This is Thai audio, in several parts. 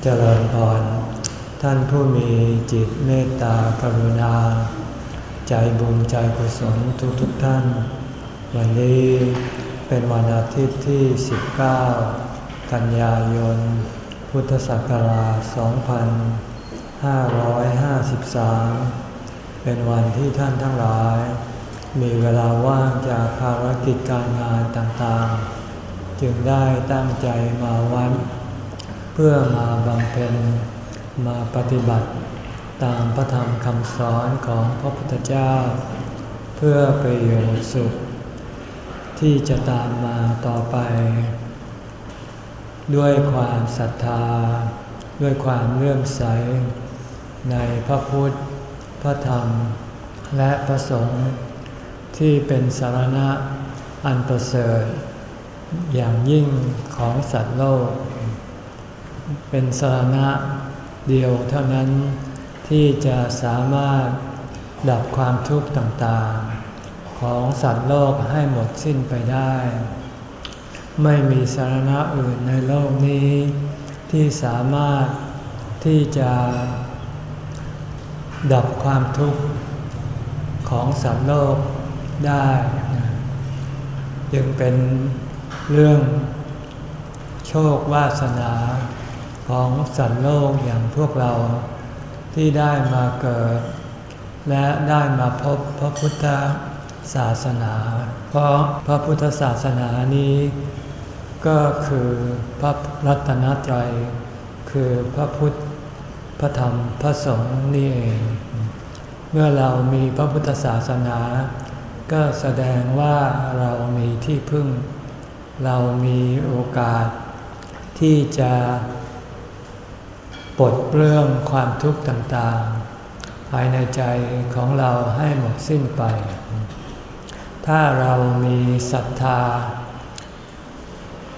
เจริญพร ท่านผู้มีจิตเมตตากรุณา ใจบุญใจกุศลทุกทุกท่าน วันนี้เป็นวันอาทิตย์ที่ 19 กันยายน พุทธศักราช 2553 เป็นวันที่ท่านทั้งหลาย มีเวลาว่างจากภารกิจการงานต่างๆ จึงได้ตั้งใจมาวัด เพื่อมาบำเพ็ญมาปฏิบัติ ตามพระธรรมคำสอนของพระพุทธเจ้า เพื่อประโยชน์สุข ที่จะตามมาต่อไป ด้วยความศรัทธา ด้วยความเลื่อมใส ในพระพุทธ พระธรรม และพระสงฆ์ที่เป็นสารณะอันประเสริฐอย่างยิ่งของสัตว์โลก เป็นสาระเดียวเท่านั้นที่จะสามารถดับความทุกข์ต่างๆ ของสัตว์โลกให้หมดสิ้นไปได้ ไม่มีสาระอื่นในโลกนี้ ที่สามารถที่จะดับความทุกข์ของสัตว์โลกได้ จึงเป็นเรื่องโชควาสนา ของสัตว์โลกอย่างพวกเรา ที่ได้มาเกิด และได้มาพบพระพุทธศาสนา เพราะพระพุทธศาสนานี้ ก็คือพระรัตนตรัยคือพระพุทธพระธรรมพระสงฆ์นี่เอง เมื่อเรามีพระพุทธศาสนา ก็แสดงว่าเรามีที่พึ่ง เรามีโอกาสที่จะ ลดเปลื้องความทุกข์ต่างๆ ภายในใจของเราให้หมดสิ้นไป ถ้าเรามีศรัทธา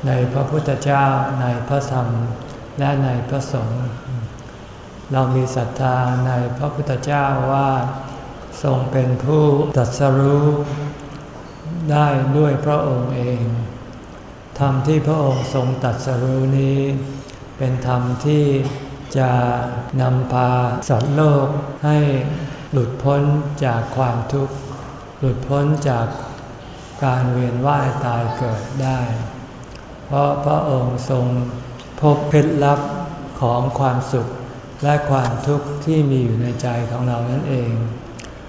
ในพระพุทธเจ้าในพระธรรมและในพระสงฆ์เรามีศรัทธาในพระพุทธเจ้าว่าทรงเป็นผู้ตรัสรู้ได้ด้วยพระองค์เองธรรมที่พระองค์ทรงตรัสรู้นี้ เป็นธรรมที่ จะนำพาสัตว์โลกให้หลุดพ้นจากความทุกข์ หลุดพ้นจากการเวียนว่ายตายเกิดได้ เพราะพระองค์ทรงพบเคล็ดลับของความสุขและความทุกข์ที่มีอยู่ในใจของเรานั่นเอง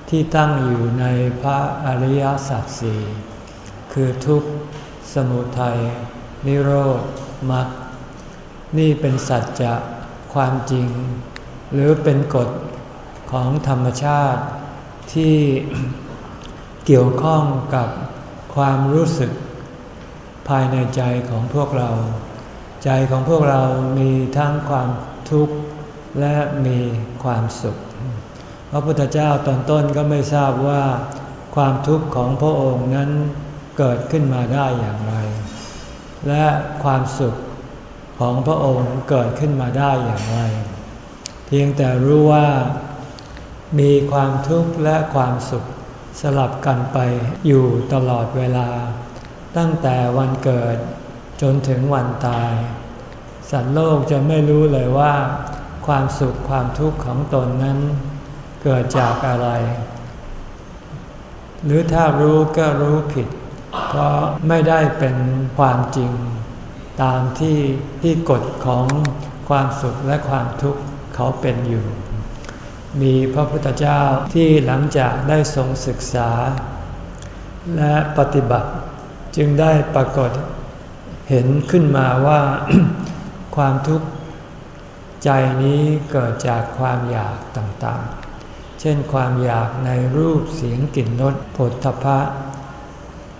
ที่ตั้งอยู่ในพระอริยสัจสี่คือทุกข์ สมุทัย นิโรธ มรรค นี่เป็นสัจจะ ความจริง หรือเป็นกฎของธรรมชาติที่เกี่ยวข้องกับความรู้สึกภายในใจของพวกเรา ใจของพวกเรามีทั้งความทุกข์และมีความสุข พระพุทธเจ้าตอนต้นก็ไม่ทราบว่า ความทุกข์ของพระองค์นั้นเกิดขึ้นมาได้อย่างไร และความสุข ของพระองค์เกิดขึ้นมาได้อย่างไร เพียงแต่รู้ว่ามีความทุกข์และความสุขสลับกันไปอยู่ตลอดเวลา ตั้งแต่วันเกิดจนถึงวันตาย สัตว์โลกจะไม่รู้เลยว่า ความสุขความทุกข์ของตนนั้น เกิดจากอะไร หรือถ้ารู้ก็รู้ผิด เพราะไม่ได้เป็นความจริง ตามที่ที่กฎของความสุขและความทุกข์เขาเป็นอยู่ มีพระพุทธเจ้าที่หลังจากได้ทรงศึกษา และปฏิบัติจึงได้ปรากฏเห็นขึ้นมาว่าความทุกข์ใจนี้เกิดจากความอยากต่างๆ เช่นความอยากในรูปเสียงกลิ่นรสผลทพะ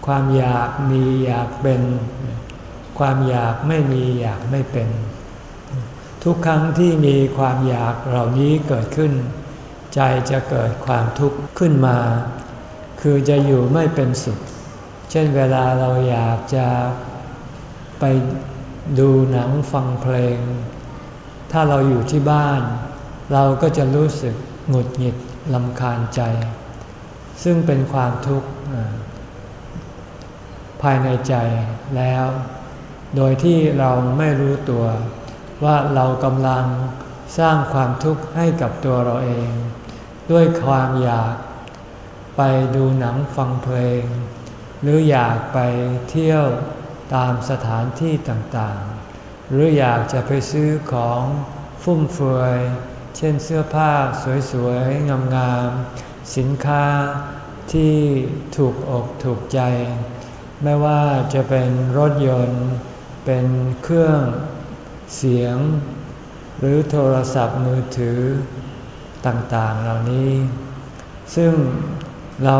ความอยากมีอยากเป็น ความอยากไม่มีอยากไม่เป็น ทุกครั้งที่มีความอยากเหล่านี้เกิดขึ้น ใจจะเกิดความทุกข์ขึ้นมา คือจะอยู่ไม่เป็นสุข เช่นเวลาเราอยากจะไปดูหนังฟังเพลง ถ้าเราอยู่ที่บ้าน เราก็จะรู้สึกหงุดหงิดลำคาญใจ ซึ่งเป็นความทุกข์ภายในใจแล้ว โดยที่เราไม่รู้ตัว ว่าเรากำลังสร้างความทุกข์ให้กับตัวเราเอง ด้วยความอยาก ไปดูหนังฟังเพลง หรืออยากไปเที่ยวตามสถานที่ต่างๆ หรืออยากจะไปซื้อของฟุ่มเฟือยเช่นเสื้อผ้าสวยๆ งามๆ สินค้าที่ถูกอกถูกใจ ไม่ว่าจะเป็นรถยนต์ เป็นเครื่องเสียง หรือโทรศัพท์มือถือต่างๆเหล่านี้ ซึ่งเรา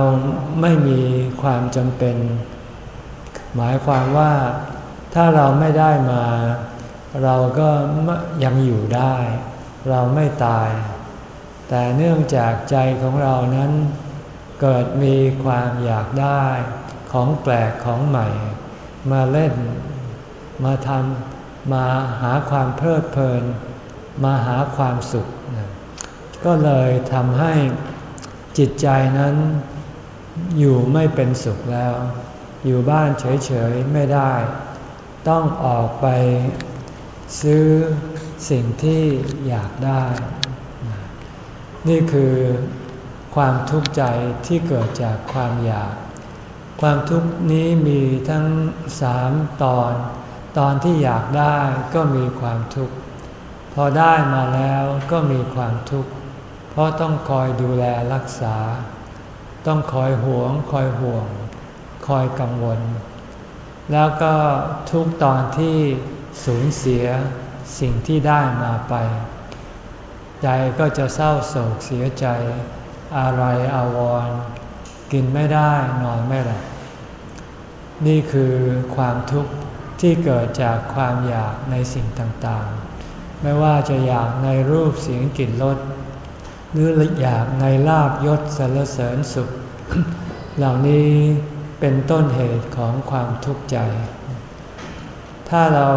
ไม่มีความจำเป็น หมายความว่าถ้าเราไม่ได้มา เราก็ยังอยู่ได้ เราไม่ตาย แต่เนื่องจากใจของเรานั้น เกิดมีความอยากได้ ของแปลกของใหม่ มาเล่น มาทำมาหาความเพลิดเพลิน มาหาความสุข ก็เลยทำให้จิตใจนั้นอยู่ไม่เป็นสุขแล้ว อยู่บ้านเฉยๆไม่ได้ ต้องออกไปซื้อสิ่งที่อยากได้ นี่คือความทุกข์ใจที่เกิดจากความอยาก ความทุกข์นี้มีทั้งสามตอน ตอนที่อยากได้ก็มีความทุกข์ พอได้มาแล้วก็มีความทุกข์ เพราะต้องคอยดูแลรักษา ต้องคอยหวง คอยห่วง คอยกังวล แล้วก็ทุกตอนที่สูญเสียสิ่งที่ได้มาไป ใจก็จะเศร้าโศกเสียใจ อะไรอาวรณ์กินไม่ได้นอนไม่หลับนี่คือความทุกข์ ที่เกิดจากความอยากในสิ่งต่างๆ ไม่ว่าจะอยากในรูปเสียงกลิ่นรสหรืออยากในลาบยศสรรเสริญสุข เหล่านี้เป็นต้นเหตุของความทุกข์ใจ ถ้าเรา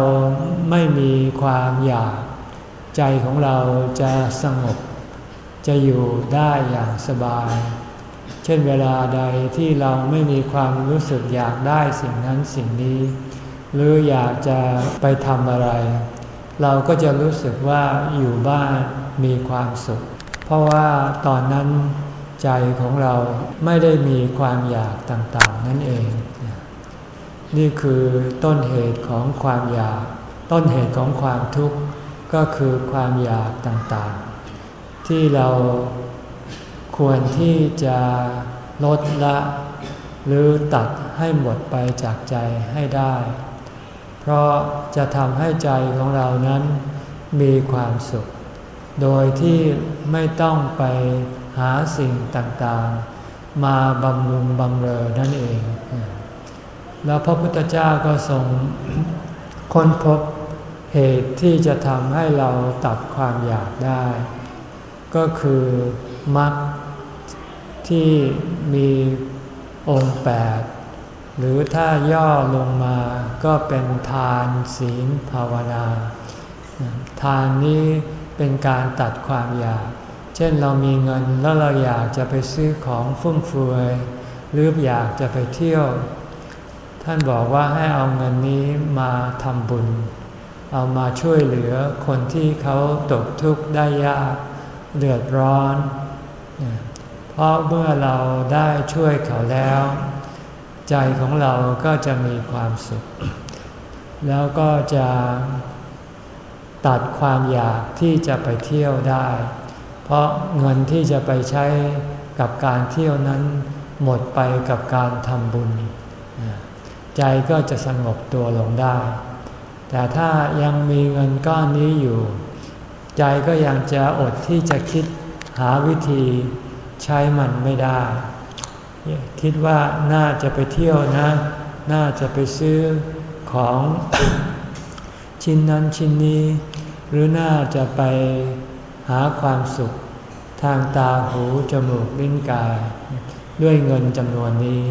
ไม่มีความอยากใจของเราจะสงบ จะอยู่ได้อย่างสบาย เช่นเวลาใดที่เราไม่มีความรู้สึกอยากได้สิ่งนั้นสิ่งนี้ หรืออยากจะไปทำอะไร เราก็จะรู้สึกว่าอยู่บ้านมีความสุข เพราะว่าตอนนั้นใจของเราไม่ได้มีความอยากต่างๆนั่นเอง นี่คือต้นเหตุของความอยาก ต้นเหตุของความทุกข์ก็คือความอยากต่างๆ ที่เราควรที่จะลดละ หรือตัดให้หมดไปจากใจให้ได้ เพราะจะทำให้ใจของเรานั้นมีความสุข โดยที่ไม่ต้องไปหาสิ่งต่างๆ มาบำรุงบำเรอนั่นเอง แล้วพระพุทธเจ้าก็ทรงค้นพบเหตุที่จะทำให้เราตัดความอยากได้ ก็คือมรรคที่มีองค์แปด หรือถ้าย่อลงมาก็เป็นทานศีลภาวนา ทานนี้เป็นการตัดความอยาก เช่นเรามีเงินแล้วเราอยากจะไปซื้อของฟุ่มเฟือยหรืออยากจะไปเที่ยว ท่านบอกว่าให้เอาเงินนี้มาทำบุญ เอามาช่วยเหลือคนที่เขาตกทุกข์ได้ยากเดือดร้อน เพราะเมื่อเราได้ช่วยเขาแล้ว ใจของเราก็จะมีความสุข แล้วก็จะตัดความอยากที่จะไปเที่ยวได้ เพราะเงินที่จะไปใช้กับการเที่ยวนั้น หมดไปกับการทำบุญ ใจก็จะสงบตัวลงได้ แต่ถ้ายังมีเงินก้อนนี้อยู่ ใจก็ยังจะอดที่จะคิดหาวิธีใช้มันไม่ได้ คิดว่าน่าจะไปเที่ยวนะ น่าจะไปซื้อของชิ้นนั้นชิ้นนี้ หรือน่าจะไปหาความสุข ทางตาหูจมูกลิ้นกาย ด้วยเงินจำนวนนี้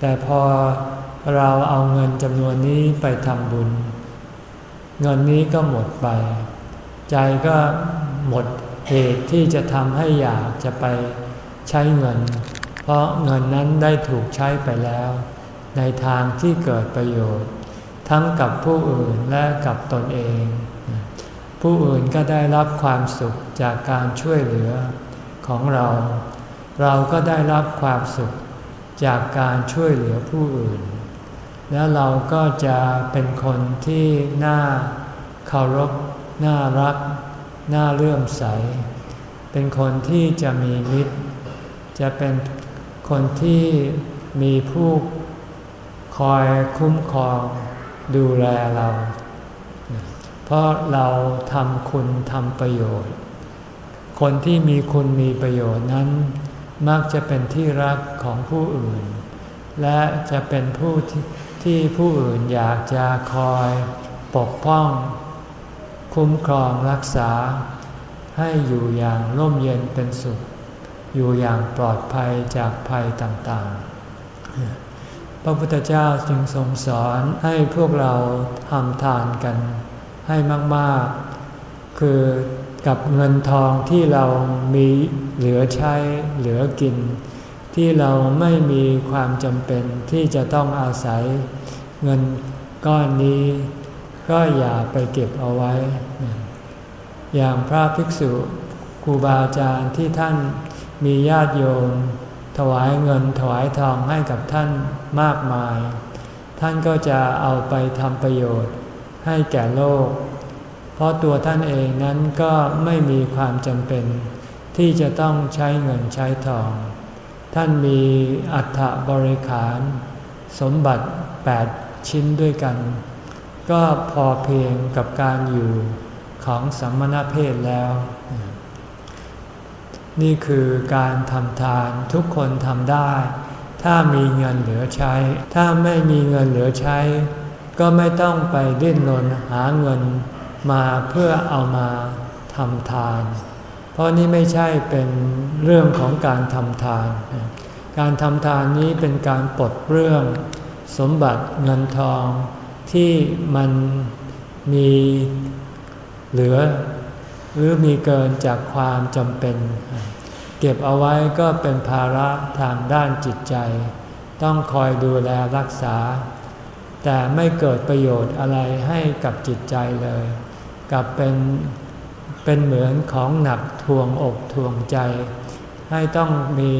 แต่พอเราเอาเงินจำนวนนี้ไปทำบุญ เงินนี้ก็หมดไป ใจก็หมดเหตุที่จะทำให้อยากจะไปใช้เงิน เพราะเงินนั้นได้ถูกใช้ไปแล้ว ในทางที่เกิดประโยชน์ ทั้งกับผู้อื่นและกับตนเอง ผู้อื่นก็ได้รับความสุขจากการช่วยเหลือของเรา เราก็ได้รับความสุขจากการช่วยเหลือผู้อื่น แล้วเราก็จะเป็นคนที่น่าเคารพน่ารัก น่าเลื่อมใส เป็นคนที่จะมีมิตร จะเป็น คนที่มีผู้คอยคุ้มครองดูแลเรา เพราะเราทำคุณทำประโยชน์ คนที่มีคุณมีประโยชน์นั้น มักจะเป็นที่รักของผู้อื่น และจะเป็นผู้ที่ที่ผู้อื่นอยากจะคอยปกป้อง คุ้มครองรักษา ให้อยู่อย่างร่มเย็นเป็นสุข อยู่อย่างปลอดภัยจากภัยต่างๆ พระพุทธเจ้าจึงทรงสอนให้พวกเราทำทานกันให้มากๆ คือกับเงินทองที่เรามีเหลือใช้เหลือกิน ที่เราไม่มีความจำเป็นที่จะต้องอาศัยเงินก้อนนี้ ก็อย่าไปเก็บเอาไว้ อย่างพระภิกษุครูบาอาจารย์ที่ท่าน มีญาติโยมถวายเงินถวายทองให้กับท่านมากมาย ท่านก็จะเอาไปทำประโยชน์ให้แก่โลก เพราะตัวท่านเองนั้นก็ไม่มีความจำเป็น ที่จะต้องใช้เงินใช้ทอง ท่านมีอัฐบริขาร สมบัติ 8 ชิ้นด้วยกัน ก็พอเพียงกับการอยู่ของสัมมณเพศแล้ว นี่คือการทำทานทุกคนทำได้ ถ้ามีเงินเหลือใช้ ถ้าไม่มีเงินเหลือใช้ ก็ไม่ต้องไปดิ้นรนหาเงินมาเพื่อเอามาทำทาน เพราะนี่ไม่ใช่เป็นเรื่องของการทำทาน การทำทานนี้เป็นการปลดเรื่อง สมบัติเงินทองที่มันมีเหลือ หรือมีเกินจากความจำเป็น เก็บเอาไว้ก็เป็นภาระทางด้านจิตใจ ต้องคอยดูแลรักษา แต่ไม่เกิดประโยชน์อะไรให้กับจิตใจเลยกับเป็นเป็นเหมือนของหนักทวงอกทวงใจ ให้ต้องมี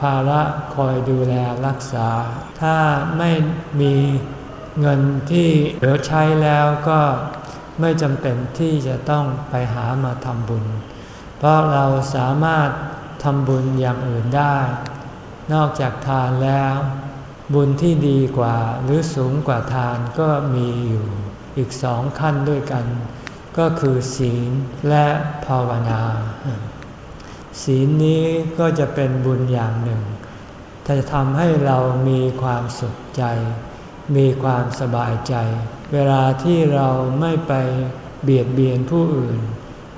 ภาระคอยดูแลรักษา ถ้าไม่มีเงินที่เหลือใช้แล้วก็ ไม่จำเป็นที่จะต้องไปหามาทำบุญ เพราะเราสามารถทำบุญอย่างอื่นได้ นอกจากทานแล้ว บุญที่ดีกว่าหรือสูงกว่าทานก็มีอยู่อีกสองขั้นด้วยกัน ก็คือศีลและภาวนา ศีลนี้ก็จะเป็นบุญอย่างหนึ่งจะทำให้เรามีความสุขใจ มีความสบายใจ เวลาที่เราไม่ไปเบียดเบียนผู้อื่น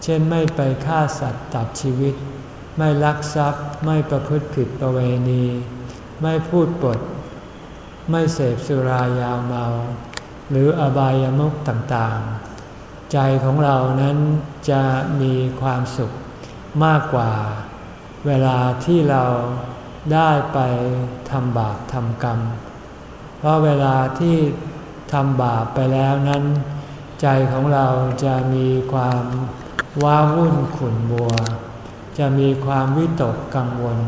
เช่นไม่ไปฆ่าสัตว์ตัดชีวิต ไม่ลักทรัพย์ ไม่ประพฤติผิดประเวณี ไม่พูดปด ไม่เสพสุรายาเมา หรืออบายามุขต่างๆ ใจของเรานั้นจะมีความสุขมากกว่า เวลาที่เราได้ไปทำบาปทำกรรม เพราะเวลาที่ทำบาปไปแล้วนั้น ใจของเราจะมีความว้าวุ่นขุ่นมัว จะมีความวิตกกังวล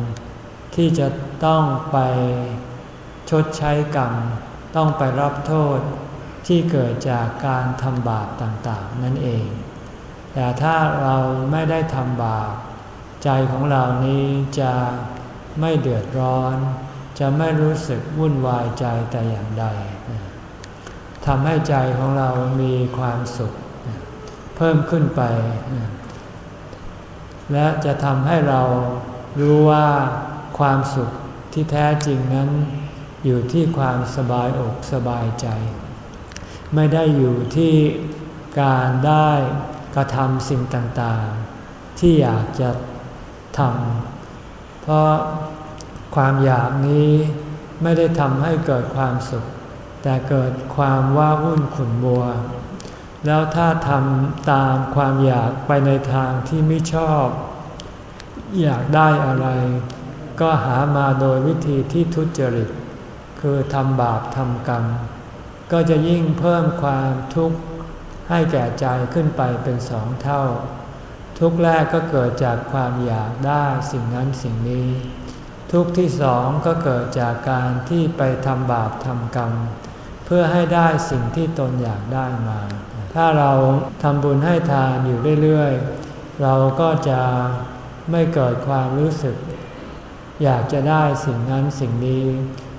ที่จะต้องไปชดใช้กรรม ต้องไปรับโทษที่เกิดจากการทำบาปต่างๆ นั่นเอง แต่ถ้าเราไม่ได้ทำบาป ใจของเรานี้จะไม่เดือดร้อน จะไม่รู้สึกวุ่นวายใจแต่อย่างใดทำให้ใจของเรามีความสุข เพิ่มขึ้นไป และจะทำให้เรารู้ว่าความสุขที่แท้จริงนั้น อยู่ที่ความสบายอกสบายใจ ไม่ได้อยู่ที่การได้กระทำสิ่งต่างๆ ที่อยากจะทำเพราะ ความอยากนี้ไม่ได้ทำให้เกิดความสุข แต่เกิดความว้าวุ่นขุ่นมัว แล้วถ้าทำตามความอยากไปในทางที่ไม่ชอบ อยากได้อะไร ก็หามาโดยวิธีที่ทุจริต คือทำบาปทำกรรม ก็จะยิ่งเพิ่มความทุกข์ให้แก่ใจขึ้นไปเป็นสองเท่า ทุกแรกก็เกิดจากความอยากได้สิ่งนั้นสิ่งนี้ ทุกที่สองก็เกิดจากการที่ไปทำบาปทำกรรม เพื่อให้ได้สิ่งที่ตนอยากได้มา ถ้าเราทำบุญให้ทานอยู่เรื่อยๆ เราก็จะไม่เกิดความรู้สึก อยากจะได้สิ่งนั้นสิ่งนี้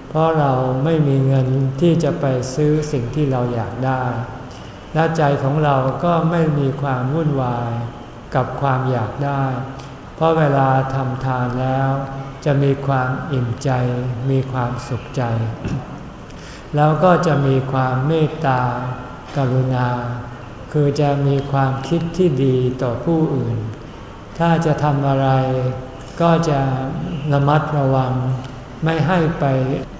เพราะเราไม่มีเงินที่จะไปซื้อสิ่งที่เราอยากได้ และใจของเราก็ไม่มีความวุ่นวายกับความอยากได้ เพราะเวลาทำทานแล้ว จะมีความอิ่มใจ มีความสุขใจ แล้วก็จะมีความเมตตากรุณา คือจะมีความคิดที่ดีต่อผู้อื่น ถ้าจะทำอะไรก็จะระมัดระวัง ไม่ให้ไป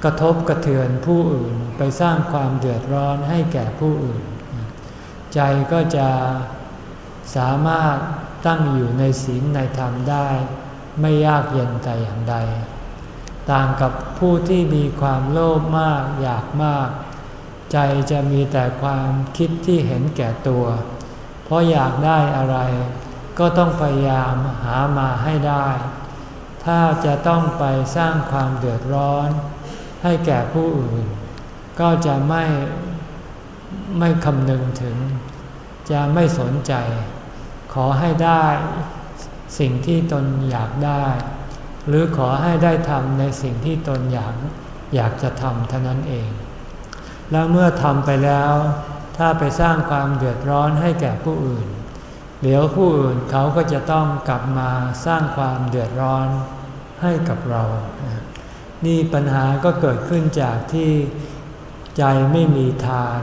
กระทบกระเทือนผู้อื่น ไปสร้างความเดือดร้อนให้แก่ผู้อื่น ใจก็จะสามารถตั้งอยู่ในศีลในธรรมได้ ไม่ยากเย็นแต่อย่างใด ต่างกับผู้ที่มีความโลภมากอยากมาก ใจจะมีแต่ความคิดที่เห็นแก่ตัว เพราะอยากได้อะไร ก็ต้องพยายามหามาให้ได้ ถ้าจะต้องไปสร้างความเดือดร้อน ให้แก่ผู้อื่น ก็จะไม่ไม่คำนึงถึง จะไม่สนใจ ขอให้ได้ สิ่งที่ตนอยากได้ หรือขอให้ได้ทำในสิ่งที่ตนอยากอยากจะทำเท่านั้นเอง แล้วเมื่อทำไปแล้ว ถ้าไปสร้างความเดือดร้อนให้แก่ผู้อื่น เดี๋ยวผู้อื่นเขาก็จะต้องกลับมาสร้างความเดือดร้อนให้กับเรา นี่ปัญหาก็เกิดขึ้นจากที่ใจไม่มีทาน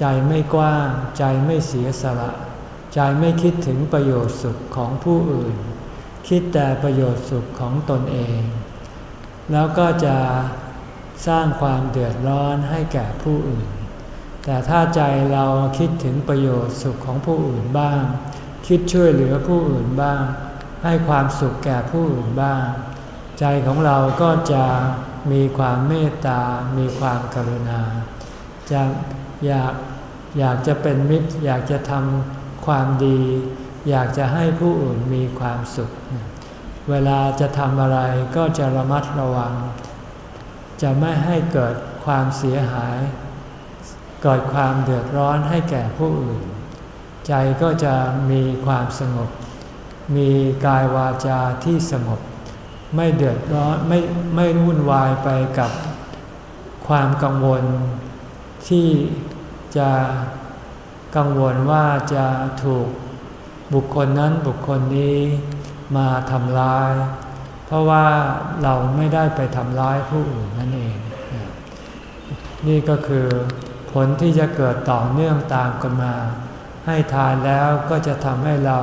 ใจไม่กว้าง ใจไม่เสียสละ ใจไม่คิดถึงประโยชน์สุขของผู้อื่น คิดแต่ประโยชน์สุขของตนเอง แล้วก็จะสร้างความเดือดร้อนให้แก่ผู้อื่น แต่ถ้าใจเราคิดถึงประโยชน์สุขของผู้อื่นบ้าง คิดช่วยเหลือผู้อื่นบ้าง ให้ความสุขแก่ผู้อื่นบ้าง ใจของเราก็จะมีความเมตตา มีความกรุณา จะอยากอยากจะเป็นมิตร อยากจะทำ ความดี อยากจะให้ผู้อื่นมีความสุข เวลาจะทำอะไรก็จะระมัดระวัง จะไม่ให้เกิดความเสียหาย เกิดความเดือดร้อนให้แก่ผู้อื่น ใจก็จะมีความสงบ มีกายวาจาที่สงบ ไม่เดือดร้อนไม่ไม่วุ่นวายไปกับความกังวลที่จะ กังวลว่าจะถูกบุคคลนั้นบุคคลนี้มาทำร้าย เพราะว่าเราไม่ได้ไปทำร้ายผู้อื่นนั่นเอง นี่ก็คือผลที่จะเกิดต่อเนื่องตามกันมา ให้ทานแล้วก็จะทำให้เรา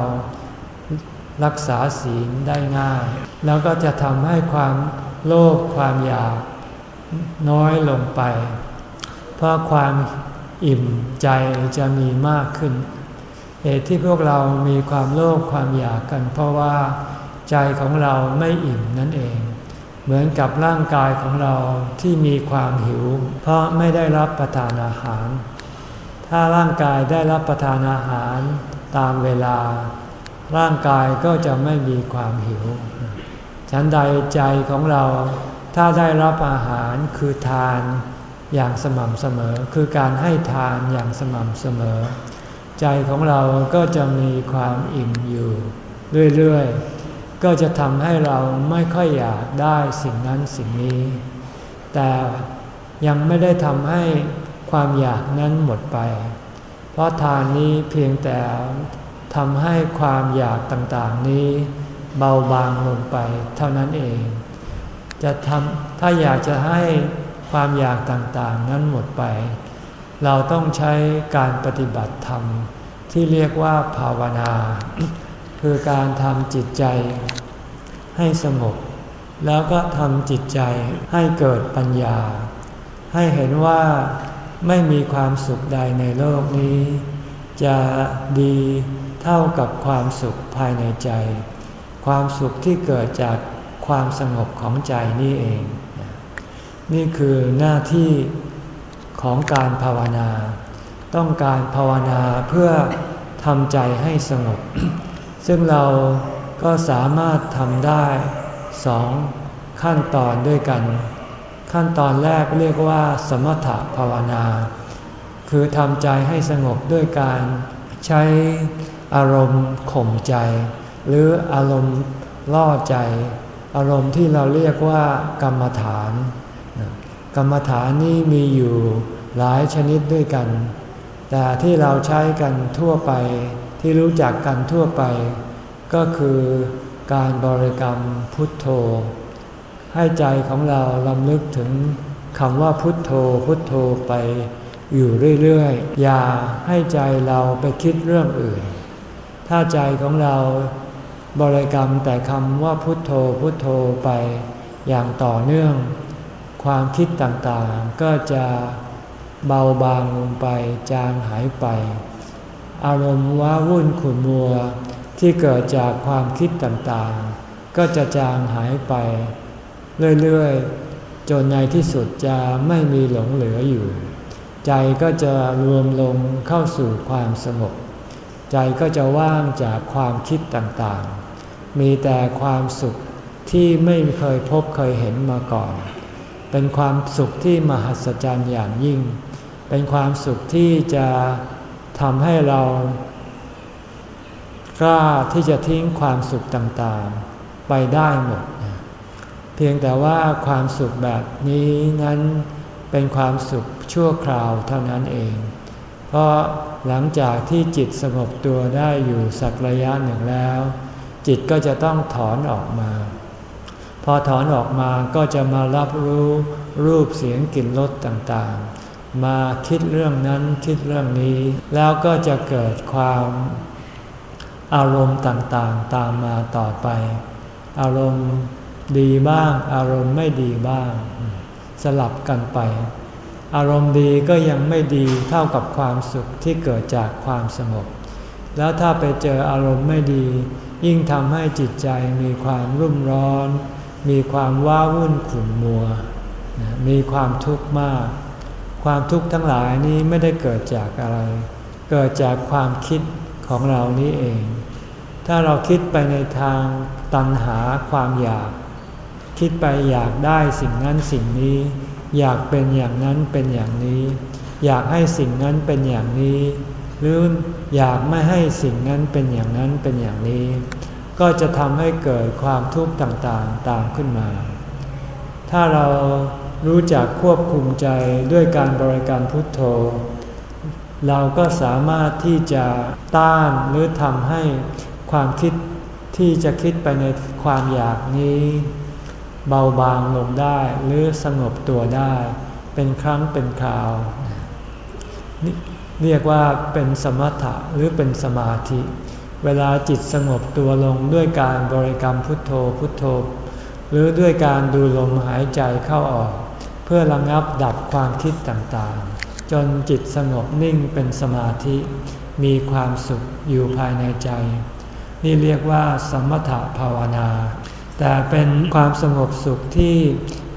รักษาศีลได้ง่าย แล้วก็จะทำให้ความโลภความอยากน้อยลงไป เพราะความ อิ่มใจจะมีมากขึ้น เหตุที่พวกเรามีความโลภความอยากกัน เพราะว่าใจของเราไม่อิ่มนั่นเอง เหมือนกับร่างกายของเราที่มีความหิว เพราะไม่ได้รับประทานอาหาร ถ้าร่างกายได้รับประทานอาหารตามเวลา ร่างกายก็จะไม่มีความหิว ฉันใดใจของเราถ้าได้รับอาหารคือทาน อย่างสม่ำเสมอ คือการให้ทานอย่างสม่ำเสมอ ใจของเราก็จะมีความอิ่มอยู่ เรื่อยๆ ก็จะทำให้เราไม่ค่อยอยากได้สิ่งนั้นสิ่งนี้ แต่ยังไม่ได้ทำให้ความอยากนั้นหมดไป เพราะทานนี้เพียงแต่ทำให้ความอยากต่างๆนี้เบาบางลงไปเท่านั้นเอง จะทำถ้าอยากจะให้ ความอยากต่างๆ นั้นหมดไป เราต้องใช้การปฏิบัติธรรม ที่เรียกว่าภาวนา คือการทำจิตใจให้สงบ แล้วก็ทำจิตใจให้เกิดปัญญา ให้เห็นว่าไม่มีความสุขใดในโลกนี้ จะดีเท่ากับความสุขภายในใจ ความสุขที่เกิดจากความสงบของใจนี่เอง นี่คือหน้าที่ของการภาวนา ต้องการภาวนาเพื่อทำใจให้สงบ ซึ่งเราก็สามารถทำได้สองขั้นตอนด้วยกัน ขั้นตอนแรกเรียกว่า สมถภาวนา คือทำใจให้สงบด้วยการใช้อารมณ์ข่มใจ หรืออารมณ์ล่อใจ อารมณ์ที่เราเรียกว่ากรรมฐาน กรรมฐานนี้มีอยู่หลายชนิดด้วยกัน แต่ที่เราใช้กันทั่วไปที่รู้จักกันทั่วไป ก็คือการบริกรรมพุทโธ ให้ใจของเราลำลึกถึงคำว่าพุทโธพุทโธไปอยู่เรื่อยๆ อย่าให้ใจเราไปคิดเรื่องอื่น ถ้าใจของเราบริกรรมแต่คำว่าพุทโธพุทโธไปอย่างต่อเนื่อง ความคิดต่างๆ ก็จะเบาบางลงไปจางหายไป อารมณ์ว้าวุ่นขุ่นมัวที่เกิดจากความคิดต่างๆ ก็จะจางหายไป เรื่อยๆ จนในที่สุดจะไม่มีหลงเหลืออยู่ ใจก็จะรวมลงเข้าสู่ความสงบ ใจก็จะว่างจากความคิดต่างๆ มีแต่ความสุขที่ไม่เคยพบเคยเห็นมาก่อน เป็นความสุขที่มหัศจรรย์อย่างยิ่ง เป็นความสุขที่จะทำให้เรากล้าที่จะทิ้งความสุขต่างๆ ไปได้หมด เพียงแต่ว่าความสุขแบบนี้นั้นเป็นความสุขชั่วคราวเท่านั้นเอง เพราะหลังจากที่จิตสงบตัวได้อยู่สักระยะหนึ่งแล้ว จิตก็จะต้องถอนออกมา พอถอนออกมาก็จะมารับรู้รูปเสียงกลิ่นรสต่างๆ มาคิดเรื่องนั้นคิดเรื่องนี้ แล้วก็จะเกิดความอารมณ์ต่างๆ ตามมาต่อไป อารมณ์ดีบ้าง อารมณ์ไม่ดีบ้าง สลับกันไป อารมณ์ดีก็ยังไม่ดีเท่ากับความสุขที่เกิดจากความสงบ แล้วถ้าไปเจออารมณ์ไม่ดี ยิ่งทำให้จิตใจมีความรุ่มร้อน มีความว้าวุ่นขุ่นมัว มีความทุกข์มาก ความทุกข์ทั้งหลายนี้ไม่ได้เกิดจากอะไร เกิดจากความคิดของเรานี้เอง ถ้าเราคิดไปในทางตัณหาความอยาก คิดไปอยากได้สิ่งนั้นสิ่งนี้ อยากเป็นอย่างนั้นเป็นอย่างนี้ อยากให้สิ่งนั้นเป็นอย่างนี้ หรืออยากไม่ให้สิ่งนั้นเป็นอย่างนั้นเป็นอย่างนี้ ก็จะทำให้เกิดความทุกข์ต่างๆตามขึ้นมา ถ้าเรารู้จักควบคุมใจด้วยการบริกรรมพุทโธ เราก็สามารถที่จะต้านหรือทำให้ความคิดที่จะคิดไปในความอยากนี้ เบาบางลงได้หรือสงบตัวได้ เป็นครั้งเป็นคราว เรียกว่าเป็นสมถะหรือเป็นสมาธิ เวลาจิตสงบตัวลงด้วยการบริกรรมพุทโธพุทโธ หรือด้วยการดูลมหายใจเข้าออก เพื่อระงับดับความคิดต่างๆ จนจิตสงบนิ่งเป็นสมาธิ มีความสุขอยู่ภายในใจ นี่เรียกว่าสมถภาวนา แต่เป็นความสงบสุขที่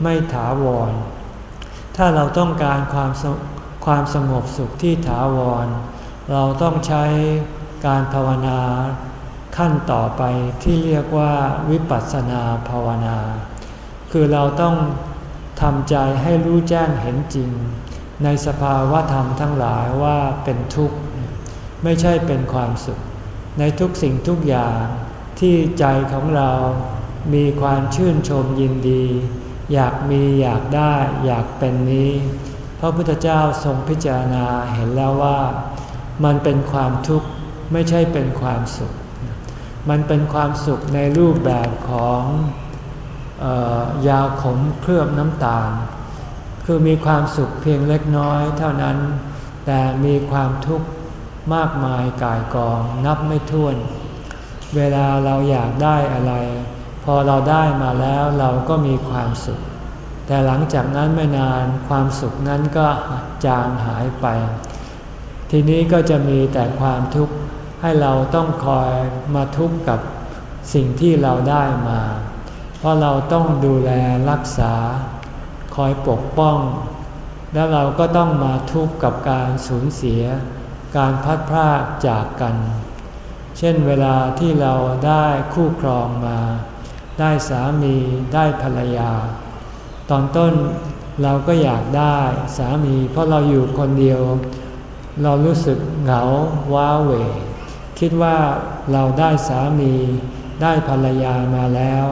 ไม่ถาวร ถ้าเราต้องการความความสงบสุขที่ถาวร เราต้องใช้ การภาวนาขั้นต่อไปที่เรียกว่าวิปัสสนาภาวนา คือเราต้องทำใจให้รู้แจ้งเห็นจริง ในสภาวะธรรมทั้งหลายว่าเป็นทุกข์ ไม่ใช่เป็นความสุข ในทุกสิ่งทุกอย่างที่ใจของเรามีความชื่นชมยินดี อยากมีอยากได้อยากเป็นนี้ พระพุทธเจ้าทรงพิจารณาเห็นแล้วว่า มันเป็นความทุกข์ ไม่ใช่เป็นความสุข มันเป็นความสุขในรูปแบบของยาขมเคลือบน้ำตาล คือมีความสุขเพียงเล็กน้อยเท่านั้น แต่มีความทุกข์มากมายกายกองนับไม่ถ้วน เวลาเราอยากได้อะไร พอเราได้มาแล้วเราก็มีความสุข แต่หลังจากนั้นไม่นานความสุขนั้นก็จางหายไป ทีนี้ก็จะมีแต่ความทุกข์ ให้เราต้องคอยมาทุกข์กับสิ่งที่เราได้มา เพราะเราต้องดูแลรักษา คอยปกป้อง แล้วเราก็ต้องมาทุกข์กับการสูญเสีย การพัดพรากจากกัน เช่นเวลาที่เราได้คู่ครองมา ได้สามีได้ภรรยา ตอนต้นเราก็อยากได้สามี เพราะเราอยู่คนเดียว เรารู้สึกเหงาว้าเหว คิดว่าเราได้สามีได้ภรรยามาแล้ว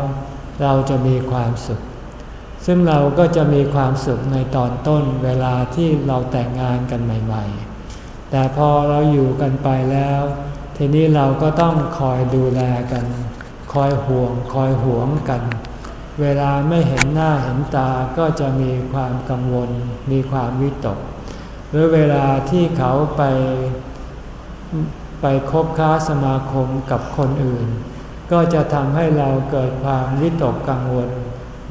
เราจะมีความสุข ซึ่งเราก็จะมีความสุขในตอนต้นเวลาที่เราแต่งงานกันใหม่ ๆ แต่พอเราอยู่กันไปแล้ว ทีนี้เราก็ต้องคอยดูแลกัน คอยห่วง คอยห่วงกัน เวลาไม่เห็นหน้าเห็นตาก็จะมีความกังวล มีความวิตก หรือเวลาที่เขาไป ไปคบค้าสมาคมกับคนอื่น ก็จะทำให้เราเกิดความวิตกกังวล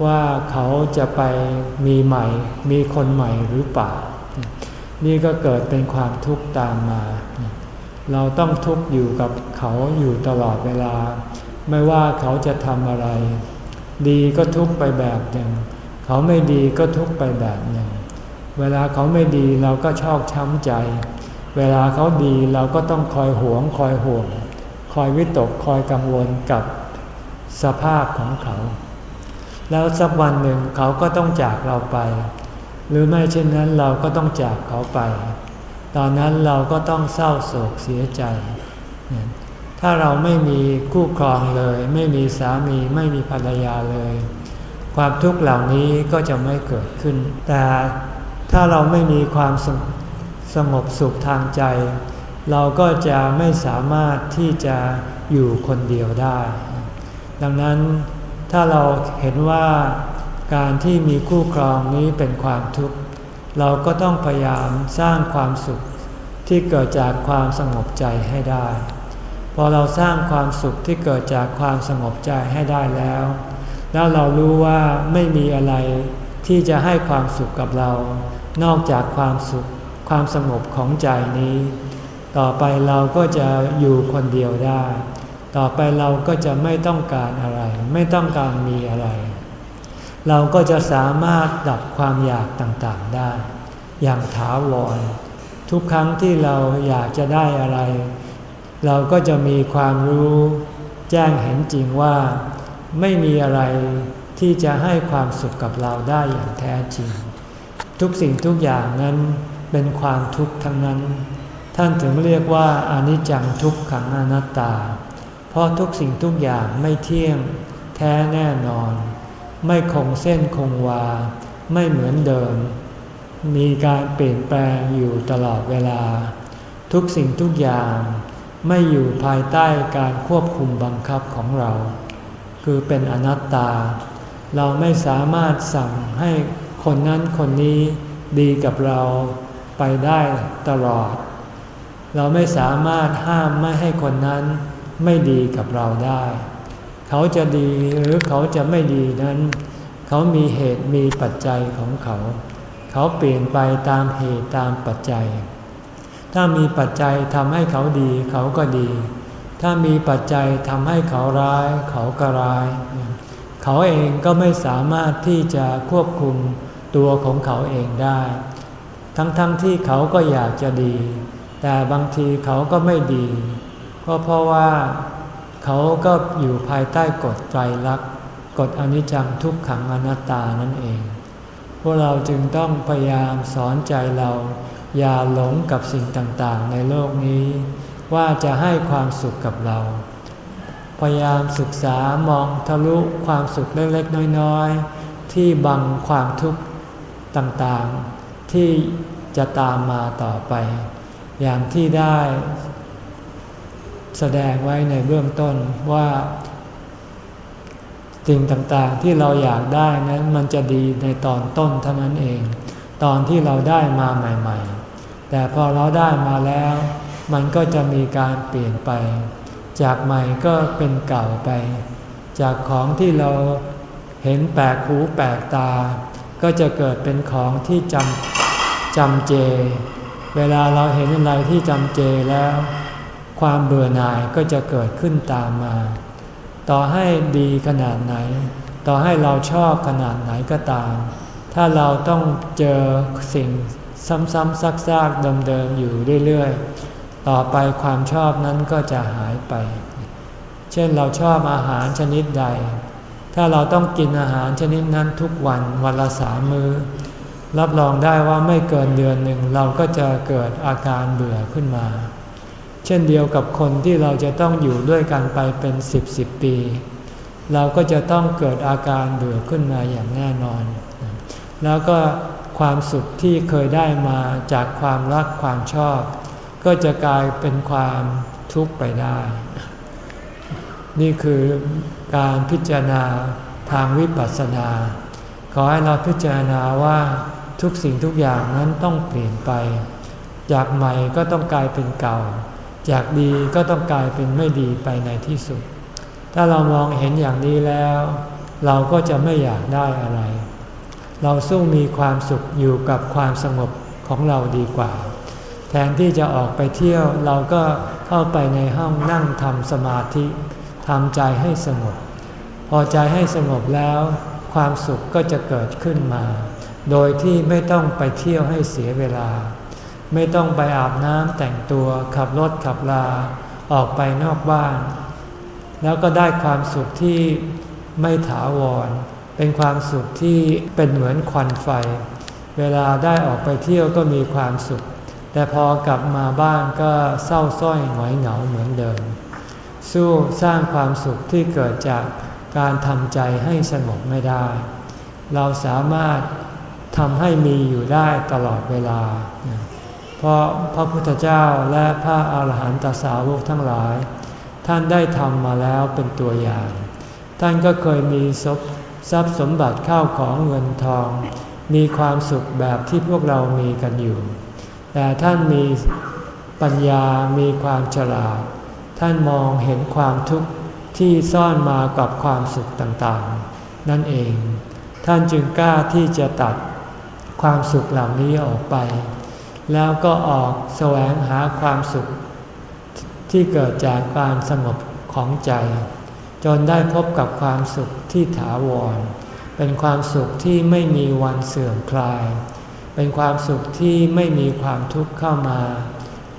ว่าเขาจะไปมีใหม่ มีคนใหม่หรือเปล่า นี่ก็เกิดเป็นความทุกข์ตามมา เราต้องทุกข์อยู่กับเขาอยู่ตลอดเวลา ไม่ว่าเขาจะทำอะไร ดีก็ทุกข์ไปแบบหนึ่ง เขาไม่ดีก็ทุกข์ไปแบบหนึ่ง เวลาเขาไม่ดีเราก็ชอกช้ำใจ เวลาเขาดีเราก็ต้องคอยหวงคอยห่วง คอยวิตกคอยกังวลกับสภาพของเขา แล้วสักวันหนึ่งเขาก็ต้องจากเราไป หรือไม่เช่นนั้นเราก็ต้องจากเขาไป ตอนนั้นเราก็ต้องเศร้าโศกเสียใจ ถ้าเราไม่มีคู่ครองเลย ไม่มีสามีไม่มีภรรยาเลย ความทุกข์เหล่านี้ก็จะไม่เกิดขึ้น แต่ถ้าเราไม่มีความ สงบสุขทางใจ เราก็จะไม่สามารถที่จะอยู่คนเดียวได้ ดังนั้นถ้าเราเห็นว่าการที่มีคู่ครองนี้เป็นความทุกข์ เราก็ต้องพยายามสร้างความสุขที่เกิดจากความสงบใจให้ได้ พอเราสร้างความสุขที่เกิดจากความสงบใจให้ได้แล้ว แล้วเรารู้ว่าไม่มีอะไรที่จะให้ความสุขกับเรา นอกจากความสุข ความสงบของใจนี้ ต่อไปเราก็จะอยู่คนเดียวได้ ต่อไปเราก็จะไม่ต้องการอะไร ไม่ต้องการมีอะไร เราก็จะสามารถดับความอยากต่างๆได้ อย่างถาวร ทุกครั้งที่เราอยากจะได้อะไร เราก็จะมีความรู้แจ้งเห็นจริงว่าไม่มีอะไรที่จะให้ความสุขกับเราได้อย่างแท้จริง ทุกสิ่งทุกอย่างนั้น เป็นความทุกข์ทั้งนั้น ท่านถึงเรียกว่าอนิจจังทุกขังอนัตตา เพราะทุกสิ่งทุกอย่างไม่เที่ยงแท้แน่นอน ไม่คงเส้นคงวา ไม่เหมือนเดิม มีการเปลี่ยนแปลงอยู่ตลอดเวลา ทุกสิ่งทุกอย่าง ไม่อยู่ภายใต้การควบคุมบังคับของเรา คือเป็นอนัตตา เราไม่สามารถสั่งให้คนนั้นคนนี้ดีกับเรา ไปได้ตลอด เราไม่สามารถห้ามไม่ให้คนนั้นไม่ดีกับเราได้ เขาจะดีหรือเขาจะไม่ดีนั้น เขามีเหตุมีปัจจัยของเขา เขาเปลี่ยนไปตามเหตุตามปัจจัย ถ้ามีปัจจัยทำให้เขาดีเขาก็ดี ถ้ามีปัจจัยทำให้เขาร้าย เขาก็ร้าย เขาเองก็ไม่สามารถที่จะควบคุมตัวของเขาเองได้ ทั้งๆทที่เขาก็อยากจะดี แต่บางทีเขาก็ไม่ดีก็เพราะว่าเขาก็อยู่ภายใต้กฎใจรักกฎอนิจจังทุกขังอนัตตานั่นเอง พวกเราจึงต้องพยายามสอนใจเรา อย่าหลงกับสิ่งต่างๆ ในโลกนี้ ว่าจะให้ความสุขกับเรา พยายามศึกษามองทะลุความสุขเล็กๆน้อยๆ ที่บังความทุกข์ต่างๆ ที่จะตามมาต่อไป อย่างที่ได้แสดงไว้ในเบื้องต้นว่าสิ่งต่างๆที่เราอยากได้นั้นมันจะดีในตอนต้นเท่านั้นเอง ตอนที่เราได้มาใหม่ ๆ แต่พอเราได้มาแล้ว มันก็จะมีการเปลี่ยนไป จากใหม่ก็เป็นเก่าไป จากของที่เราเห็นแปลกหูแปลกตา ก็จะเกิดเป็นของที่จำ จำเจ เวลาเราเห็นอะไรที่จำเจแล้ว ความเบื่อหน่ายก็จะเกิดขึ้นตามมา ต่อให้ดีขนาดไหน ต่อให้เราชอบขนาดไหนก็ตาม ถ้าเราต้องเจอสิ่งซ้ำๆซักๆเดิมๆอยู่เรื่อยๆ ต่อไปความชอบนั้นก็จะหายไป เช่นเราชอบอาหารชนิดใด ถ้าเราต้องกินอาหารชนิดนั้นทุกวันวันละสามมือ้อ รับรองได้ว่าไม่เกินเดือนหนึ่งเราก็จะเกิดอาการเบื่อขึ้นมา เช่นเดียวกับคนที่เราจะต้องอยู่ด้วยกันไปเป็นสิบสิบปี เราก็จะต้องเกิดอาการเบื่อขึ้นมาอย่างแน่นอน แล้วก็ความสุขที่เคยได้มาจากความรักความชอบ ก็จะกลายเป็นความทุกข์ไปได้ นี่คือการพิจารณาทางวิปัสสนา ขอให้เราพิจารณาว่า ทุกสิ่งทุกอย่างนั้นต้องเปลี่ยนไป จากใหม่ก็ต้องกลายเป็นเก่า จากดีก็ต้องกลายเป็นไม่ดีไปในที่สุด ถ้าเรามองเห็นอย่างนี้แล้ว เราก็จะไม่อยากได้อะไร เราสู้มีความสุขอยู่กับความสงบของเราดีกว่า แทนที่จะออกไปเที่ยวเราก็เข้าไปในห้องนั่งทำสมาธิทำใจให้สงบ พอใจให้สงบแล้ว ความสุขก็จะเกิดขึ้นมา โดยที่ไม่ต้องไปเที่ยวให้เสียเวลา ไม่ต้องไปอาบน้ำแต่งตัวขับรถขับลาออกไปนอกบ้าน แล้วก็ได้ความสุขที่ไม่ถาวร เป็นความสุขที่เป็นเหมือนควันไฟ เวลาได้ออกไปเที่ยวก็มีความสุข แต่พอกลับมาบ้านก็เศร้าส้อยหงอยเหงาเหมือนเดิม สู้สร้างความสุขที่เกิดจากการทำใจให้สงบไม่ได้ เราสามารถ ทำให้มีอยู่ได้ตลอดเวลา เพราะพระพุทธเจ้าและพระอาหารหันตสาวกทั้งหลาย ท่านได้ทำมาแล้วเป็นตัวอย่าง ท่านก็เคยมีทรัพย์สมบัติเข้าของเงินทอง มีความสุขแบบที่พวกเรามีกันอยู่ แต่ท่านมีปัญญามีความฉลาด ท่านมองเห็นความทุกข์ที่ซ่อนมากับความสุขต่างๆ นั่นเอง ท่านจึงกล้าที่จะตัด ความสุขเหล่านี้ออกไป แล้วก็ออกแสวงหาความสุขที่เกิดจากการสงบของใจ จนได้พบกับความสุขที่ถาวร เป็นความสุขที่ไม่มีวันเสื่อมคลาย เป็นความสุขที่ไม่มีความทุกข์เข้ามา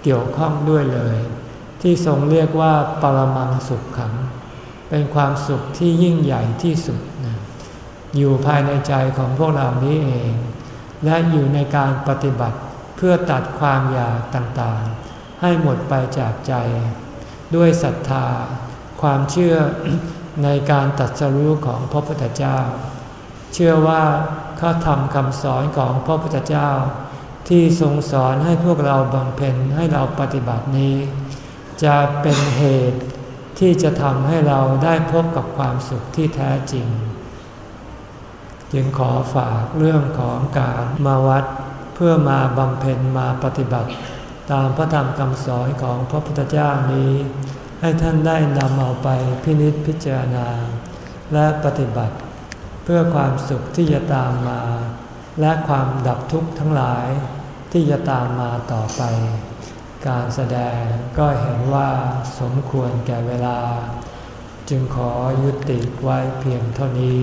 เกี่ยวข้องด้วยเลย ที่ทรงเรียกว่าปรมังสุขขัง เป็นความสุขที่ยิ่งใหญ่ที่สุด อยู่ภายในใจของพวกเรานี้เอง และอยู่ในการปฏิบัติเพื่อตัดความอยากต่างๆ ให้หมดไปจากใจ ด้วยศรัทธา ความเชื่อในการตัดสรู้ของพระพุทธเจ้า เชื่อว่าข้าทำคำสอนของพระพุทธเจ้า ที่ทรงสอนให้พวกเราบำเพ็ญให้เราปฏิบัตินี้ จะเป็นเหตุที่จะทำให้เราได้พบกับความสุขที่แท้จริง จึงขอฝากเรื่องของการมาวัด เพื่อมาบำเพ็ญมาปฏิบัติ ตามพระธรรมคำสอนของพระพุทธเจ้านี้ ให้ท่านได้นำเอาไปพินิจพิจารณา และปฏิบัติ เพื่อความสุขที่จะตามมา และความดับทุกข์ทั้งหลายที่จะตามมาต่อไป การแสดงก็เห็นว่าสมควรแก่เวลา จึงขอยุติไว้เพียงเท่านี้